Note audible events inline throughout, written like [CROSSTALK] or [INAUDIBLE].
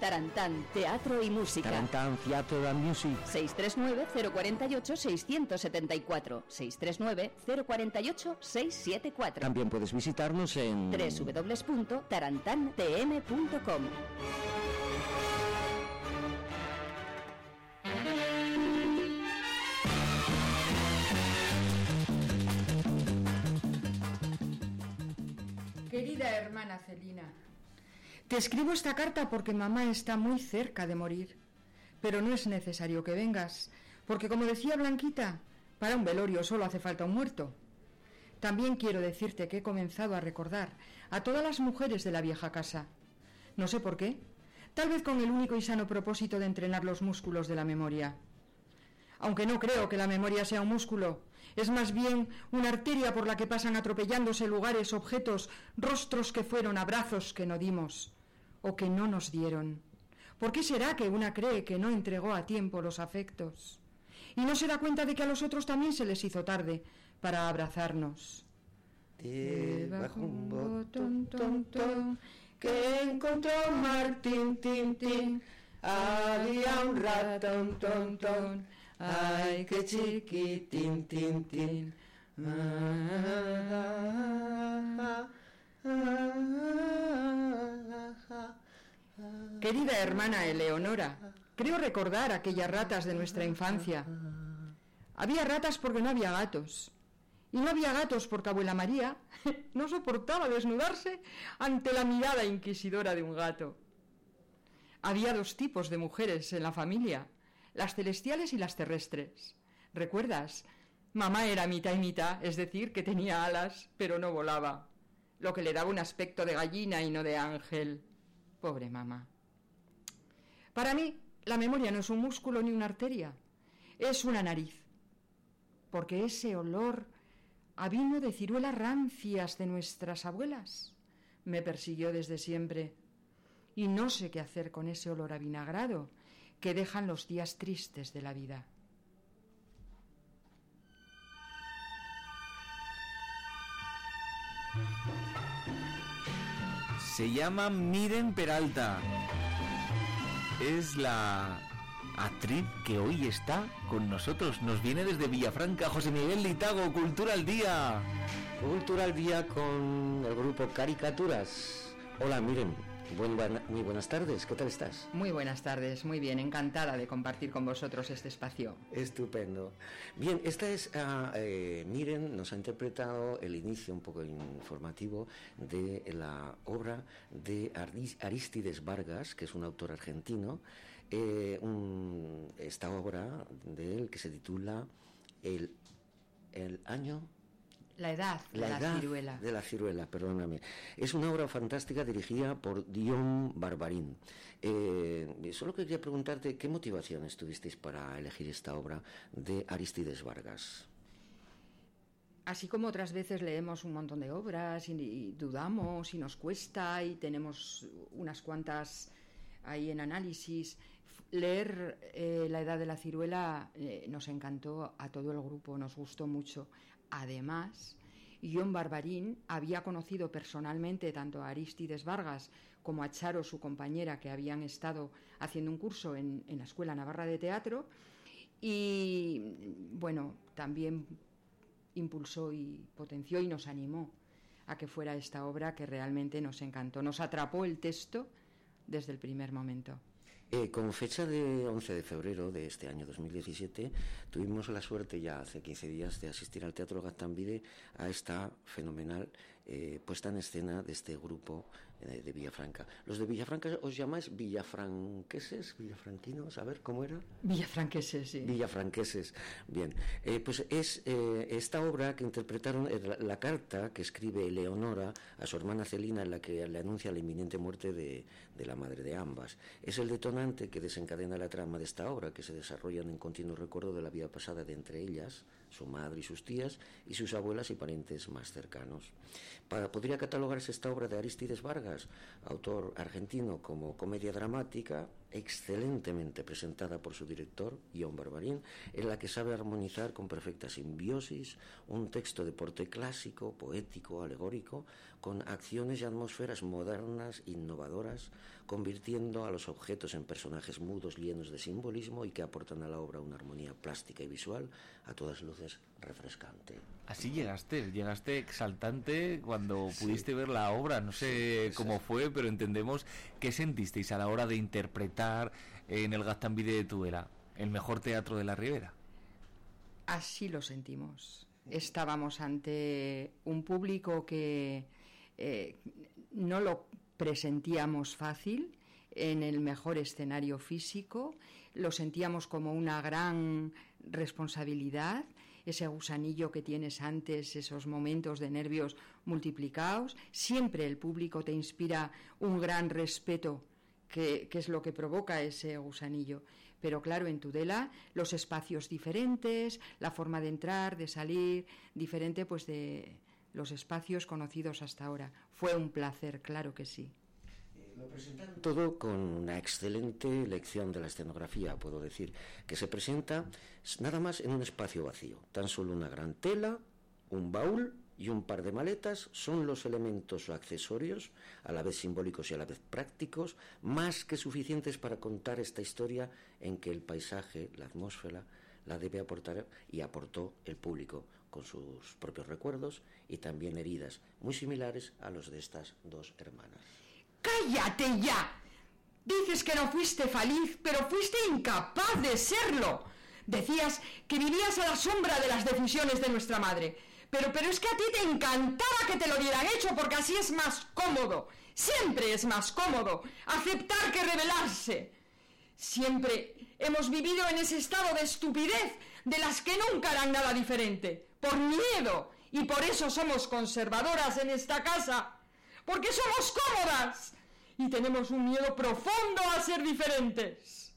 Tarantán, teatro y música. Tarantán, Theatre and Music. 639-048-674. 639-048-674. También puedes visitarnos en www.tarantantm.com. Querida hermana Celina, te escribo esta carta porque mamá está muy cerca de morir. Pero no es necesario que vengas, porque como decía Blanquita, para un velorio solo hace falta un muerto. También quiero decirte que he comenzado a recordar a todas las mujeres de la vieja casa. No sé por qué, tal vez con el único y sano propósito de entrenar los músculos de la memoria. Aunque no creo que la memoria sea un músculo, es más bien una arteria por la que pasan atropellándose lugares, objetos, rostros que fueron, abrazos que no dimos o que no nos dieron. ¿Por qué será que una cree que no entregó a tiempo los afectos? Y no se da cuenta de que a los otros también se les hizo tarde para abrazarnos. Debajo un botón, ton, ton, que encontró Martín, tin, tin, había un ratón, ton, ton, ay, qué chiquitín, tin, tin. Ah, ah, ah, Querida hermana Eleonora, creo recordar aquellas ratas de nuestra infancia. Había ratas porque no había gatos. Y no había gatos porque abuela María [LAUGHS] no soportaba desnudarse ante la mirada inquisidora de un gato. Había dos tipos de mujeres en la familia, las celestiales y las terrestres. ¿Recuerdas? Mamá era mitad y mitad, es decir, que tenía alas, pero no volaba, lo que le daba un aspecto de gallina y no de ángel. Pobre mamá. Para mí, la memoria no es un músculo ni una arteria, es una nariz. Porque ese olor a vino de ciruelas rancias de nuestras abuelas me persiguió desde siempre. Y no sé qué hacer con ese olor avinagrado que dejan los días tristes de la vida. Se llama Miren Peralta. Es la actriz que hoy está con nosotros. Nos viene desde Villafranca, José Miguel Litago, Cultura al Día. Cultura al Día con el grupo Caricaturas. Hola, miren, muy buenas tardes, ¿qué tal estás? Muy buenas tardes, muy bien, encantada de compartir con vosotros este espacio. Estupendo. Bien, esta es, ah, eh, Miren, nos ha interpretado el inicio un poco informativo de la obra de Aris- Aristides Vargas, que es un autor argentino, eh, un- esta obra de él que se titula El, el año La edad de la la, edad ciruela. de la ciruela, perdóname. Es una obra fantástica dirigida por Dion Barbarín. Eh, solo quería preguntarte qué motivaciones tuvisteis para elegir esta obra de Aristides Vargas. Así como otras veces leemos un montón de obras y, y dudamos y nos cuesta y tenemos unas cuantas ahí en análisis, leer eh, La Edad de la Ciruela eh, nos encantó a todo el grupo, nos gustó mucho. Además, John Barbarín había conocido personalmente tanto a Aristides Vargas como a Charo, su compañera, que habían estado haciendo un curso en, en la Escuela Navarra de Teatro y, bueno, también impulsó y potenció y nos animó a que fuera esta obra que realmente nos encantó. Nos atrapó el texto desde el primer momento. Eh, con fecha de 11 de febrero de este año 2017, tuvimos la suerte ya hace 15 días de asistir al Teatro Gastambide a esta fenomenal eh, puesta en escena de este grupo de Villafranca. Los de Villafranca os llamáis villafranqueses, villafranquinos, a ver cómo era. Villafranqueses, sí. Villafranqueses. Bien, Eh, pues es eh, esta obra que interpretaron, eh, la, la carta que escribe Leonora a su hermana Celina en la que le anuncia la inminente muerte de, de la madre de ambas. Es el detonante que desencadena la trama de esta obra, que se desarrolla en un continuo recuerdo de la vida pasada de entre ellas, su madre y sus tías, y sus abuelas y parientes más cercanos. Podría catalogarse esta obra de Aristides Vargas, autor argentino, como comedia dramática, excelentemente presentada por su director, Ion Barbarín, en la que sabe armonizar con perfecta simbiosis un texto de porte clásico, poético, alegórico, con acciones y atmósferas modernas, innovadoras, convirtiendo a los objetos en personajes mudos llenos de simbolismo y que aportan a la obra una armonía plástica y visual, a todas luces refrescante. Así llegaste, llegaste exaltante cuando pudiste ver la obra, no sé cómo fue, pero entendemos qué sentisteis a la hora de interpretar en el Gastambide de Tuela, el mejor teatro de la Ribera. Así lo sentimos. Estábamos ante un público que eh, no lo presentíamos fácil en el mejor escenario físico, lo sentíamos como una gran responsabilidad, ese gusanillo que tienes antes, esos momentos de nervios multiplicados, siempre el público te inspira un gran respeto, que, que es lo que provoca ese gusanillo. Pero claro, en Tudela los espacios diferentes, la forma de entrar, de salir, diferente pues de los espacios conocidos hasta ahora. Fue un placer, claro que sí. Presentaron todo con una excelente lección de la escenografía, puedo decir, que se presenta nada más en un espacio vacío. Tan solo una gran tela, un baúl y un par de maletas son los elementos o accesorios, a la vez simbólicos y a la vez prácticos, más que suficientes para contar esta historia en que el paisaje, la atmósfera, la debe aportar y aportó el público con sus propios recuerdos y también heridas muy similares a los de estas dos hermanas. ¡Cállate ya! Dices que no fuiste feliz, pero fuiste incapaz de serlo. Decías que vivías a la sombra de las decisiones de nuestra madre. Pero, pero es que a ti te encantaba que te lo dieran hecho porque así es más cómodo. Siempre es más cómodo aceptar que rebelarse. Siempre hemos vivido en ese estado de estupidez de las que nunca harán nada diferente, por miedo. Y por eso somos conservadoras en esta casa, porque somos cómodas y tenemos un miedo profundo a ser diferentes.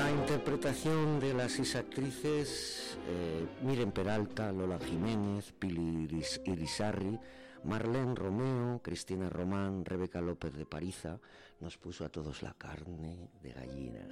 La interpretación de las seis actrices, eh, Miren Peralta, Lola Jiménez, Pili Iris, Irisarri, Marlene Romeo, Cristina Román, Rebeca López de Pariza, nos puso a todos la carne de gallina.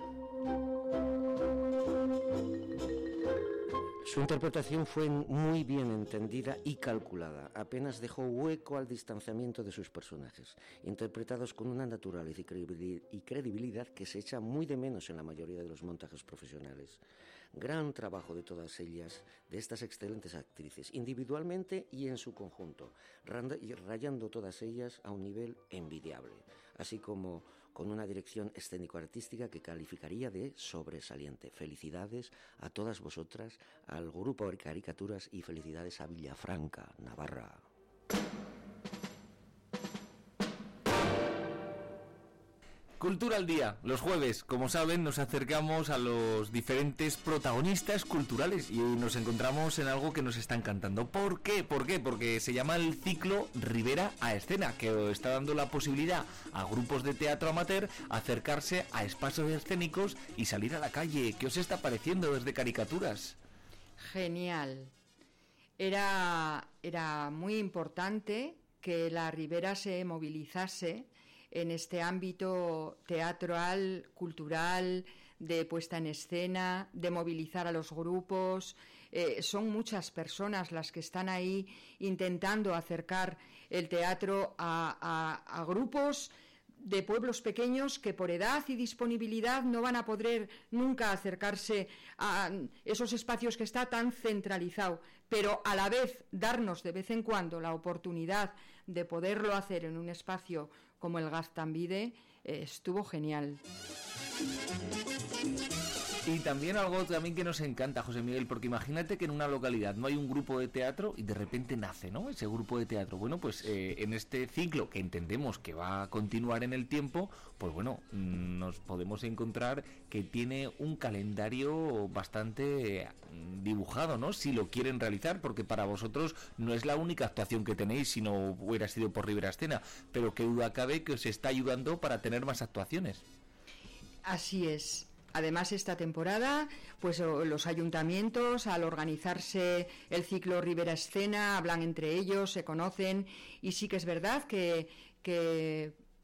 Su interpretación fue muy bien entendida y calculada. Apenas dejó hueco al distanciamiento de sus personajes, interpretados con una naturaleza y credibilidad que se echa muy de menos en la mayoría de los montajes profesionales. Gran trabajo de todas ellas, de estas excelentes actrices, individualmente y en su conjunto, rayando todas ellas a un nivel envidiable, así como con una dirección escénico-artística que calificaría de sobresaliente. Felicidades a todas vosotras, al grupo de caricaturas y felicidades a Villafranca, Navarra. Cultura al día. Los jueves, como saben, nos acercamos a los diferentes protagonistas culturales y nos encontramos en algo que nos está encantando. ¿Por qué? ¿Por qué? Porque se llama el ciclo Rivera a escena, que está dando la posibilidad a grupos de teatro amateur acercarse a espacios escénicos y salir a la calle. ¿Qué os está pareciendo desde caricaturas? Genial. Era, era muy importante que la Rivera se movilizase en este ámbito teatral, cultural, de puesta en escena, de movilizar a los grupos. Eh, son muchas personas las que están ahí intentando acercar el teatro a, a grupos de pueblos pequeños que por edad y disponibilidad no van a poder nunca acercarse a esos espacios que está tan centralizado, pero a la vez darnos de vez en cuando la oportunidad de poderlo hacer en un espacio como el Gaztambide, eh, estuvo genial. Y también algo también que nos encanta, José Miguel, porque imagínate que en una localidad no hay un grupo de teatro y de repente nace, ¿no? Ese grupo de teatro. Bueno, pues eh, en este ciclo que entendemos que va a continuar en el tiempo, pues bueno, mm, nos podemos encontrar que tiene un calendario bastante mm, dibujado, ¿no? Si lo quieren realizar, porque para vosotros no es la única actuación que tenéis si no hubiera sido por Rivera Escena, pero qué duda cabe que os está ayudando para tener más actuaciones. Así es. Además, esta temporada, pues los ayuntamientos, al organizarse el ciclo Rivera Escena, hablan entre ellos, se conocen, y sí que es verdad que,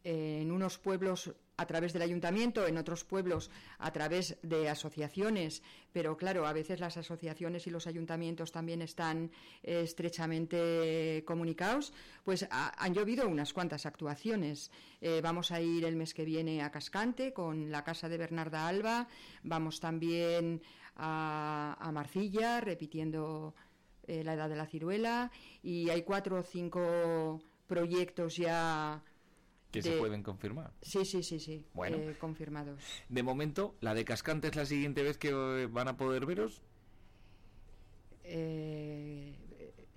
en unos pueblos a través del ayuntamiento, en otros pueblos a través de asociaciones, pero claro, a veces las asociaciones y los ayuntamientos también están eh, estrechamente comunicados, pues han llovido unas cuantas actuaciones. Eh, vamos a ir el mes que viene a Cascante con la casa de Bernarda Alba, vamos también a, a Marcilla repitiendo eh, la edad de la ciruela. Y hay cuatro o cinco proyectos ya que se pueden confirmar. Sí, sí, sí, sí. Bueno, eh, confirmados. De momento, la de Cascante es la siguiente vez que eh, van a poder veros. Eh,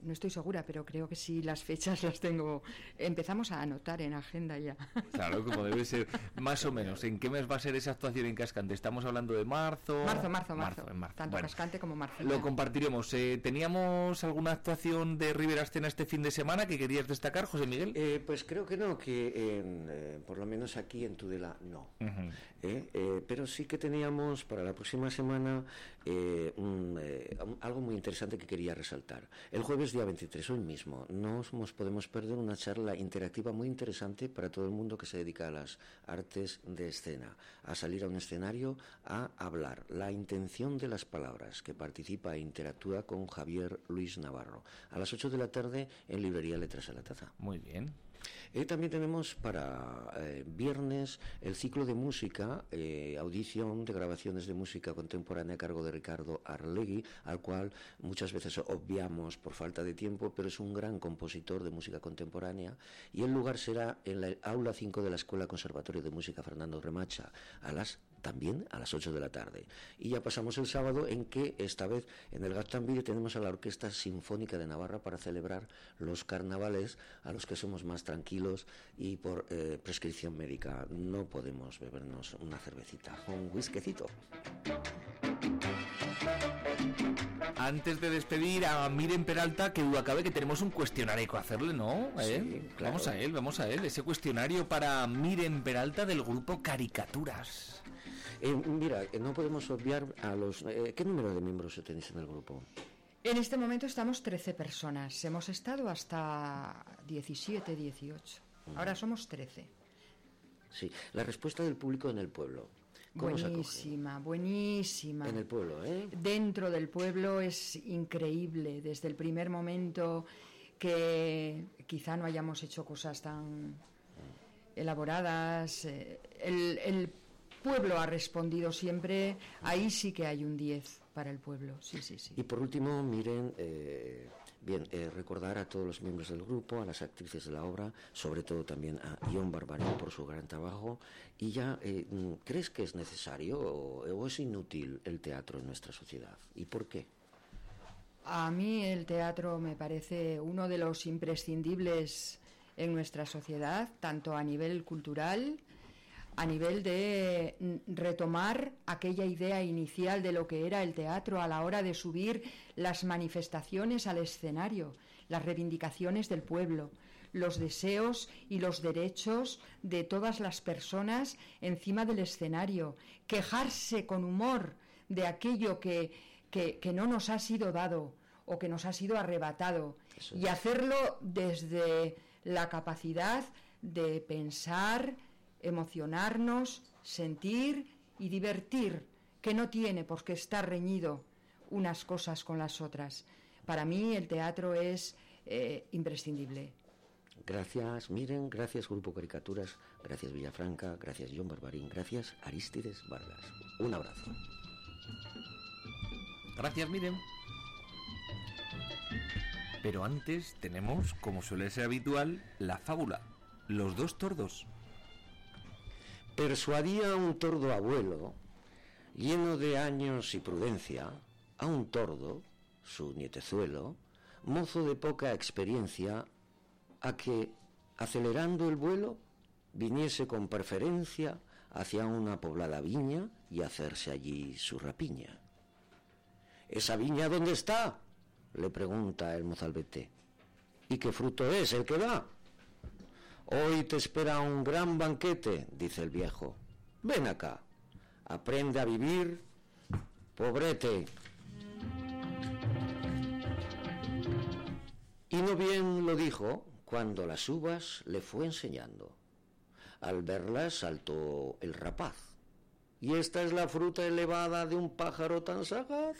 no estoy segura, pero creo que sí las fechas las tengo. Empezamos a anotar en agenda ya. Claro, como debe ser. Más o menos. ¿En qué mes va a ser esa actuación en Cascante? Estamos hablando de marzo. Marzo, marzo, marzo. en marzo. Tanto Cascante como marzo. Lo compartiremos. Eh, ¿Teníamos alguna actuación de Rivera Escena este fin de semana que querías destacar, José Miguel? Eh, pues creo que no, que eh, por lo menos aquí en Tudela no. pero sí que teníamos para la próxima semana algo muy interesante que quería resaltar. El jueves día 23, hoy mismo, no nos podemos perder una charla interactiva muy interesante para todo el mundo que se dedica a las artes de escena, a salir a un escenario a hablar. La intención de las palabras, que participa e interactúa con Javier Luis Navarro. A las 8 de la tarde en Librería Letras a la Taza. Muy bien. Eh, también tenemos para eh, viernes el ciclo de música, eh, audición de grabaciones de música contemporánea a cargo de Ricardo Arlegui, al cual muchas veces obviamos por falta de tiempo, pero es un gran compositor de música contemporánea. Y el lugar será en la aula 5 de la Escuela Conservatorio de Música Fernando Remacha, a las también a las 8 de la tarde. Y ya pasamos el sábado en que esta vez en el Gastambide tenemos a la Orquesta Sinfónica de Navarra para celebrar los carnavales a los que somos más tranquilos y por eh, prescripción médica no podemos bebernos una cervecita, un whiskecito. Antes de despedir a Miren Peralta, que acabe que tenemos un cuestionario que hacerle, ¿no? ¿Eh? Vamos a él, vamos a él. Ese cuestionario para Miren Peralta del grupo Caricaturas. Eh, mira, eh, no podemos obviar a los... Eh, ¿Qué número de miembros tenéis en el grupo? En este momento estamos 13 personas. Hemos estado hasta 17, 18. Ahora somos 13. Sí, la respuesta del público en el pueblo. buenísima, buenísima. En el pueblo, ¿eh? Dentro del pueblo es increíble. Desde el primer momento que quizá no hayamos hecho cosas tan elaboradas, el, el pueblo ha respondido siempre, ahí sí que hay un 10 para el pueblo, sí, sí, sí. Y por último, miren, eh, bien, eh, recordar a todos los miembros del grupo, a las actrices de la obra, sobre todo también a Ion Barbarín por su gran trabajo, y ya, eh, ¿crees que es necesario o es inútil el teatro en nuestra sociedad? ¿Y por qué? A mí el teatro me parece uno de los imprescindibles en nuestra sociedad, tanto a nivel cultural, a nivel de mm, retomar aquella idea inicial de lo que era el teatro a la hora de subir las manifestaciones al escenario, las reivindicaciones del pueblo, los deseos y los derechos de todas las personas encima del escenario, quejarse con humor de aquello que, que, no nos ha sido dado o que nos ha sido arrebatado y hacerlo desde la capacidad de pensar, emocionarnos, sentir y divertir, que no tiene por qué estar reñido unas cosas con las otras. Para mí el teatro es eh, imprescindible. Gracias, Miren, gracias Grupo Caricaturas, gracias Villafranca, gracias John Barbarín, gracias Aristides Vargas. Un abrazo. Gracias, Miren. Pero antes tenemos, como suele ser habitual, la fábula, los dos tordos persuadía a un tordo abuelo, lleno de años y prudencia, a un tordo, su nietezuelo, mozo de poca experiencia, a que, acelerando el vuelo, viniese con preferencia hacia una poblada viña y hacerse allí su rapiña. ¿Esa viña dónde está? le pregunta el mozalbete. ¿Y qué fruto es el que da? Hoy te espera un gran banquete, dice el viejo. Ven acá, aprende a vivir, pobrete. Y no bien lo dijo cuando las uvas le fue enseñando. Al verla saltó el rapaz. ¿Y esta es la fruta elevada de un pájaro tan sagaz?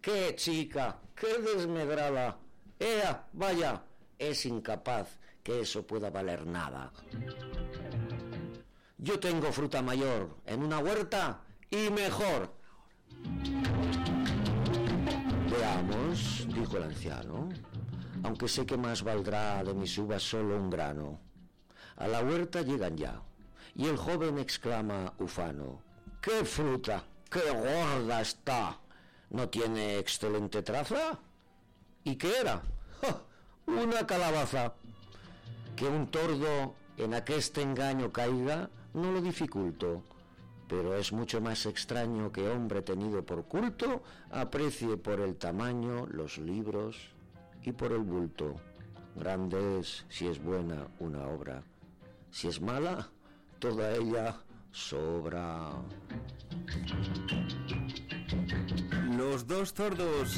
¡Qué chica! ¡Qué desmedrada! ¡Ea, vaya! Es incapaz eso pueda valer nada. Yo tengo fruta mayor en una huerta y mejor. Veamos, dijo el anciano, aunque sé que más valdrá de mis uvas solo un grano. A la huerta llegan ya, y el joven exclama ufano, ¡qué fruta! ¡Qué gorda está! ¿No tiene excelente traza? ¿Y qué era? Una calabaza. Que un tordo en aqueste engaño caiga no lo dificulto, pero es mucho más extraño que hombre tenido por culto aprecie por el tamaño los libros y por el bulto. Grande es, si es buena, una obra. Si es mala, toda ella sobra. Los dos tordos